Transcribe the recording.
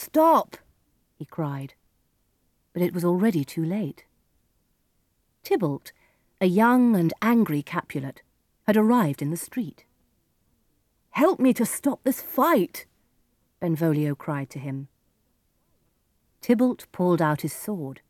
Stop! he cried. But it was already too late. Tybalt, a young and angry Capulet, had arrived in the street. Help me to stop this fight, Benvolio cried to him. Tybalt pulled out his sword.